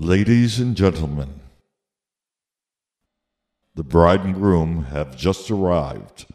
Ladies and gentlemen, the bride and groom have just arrived.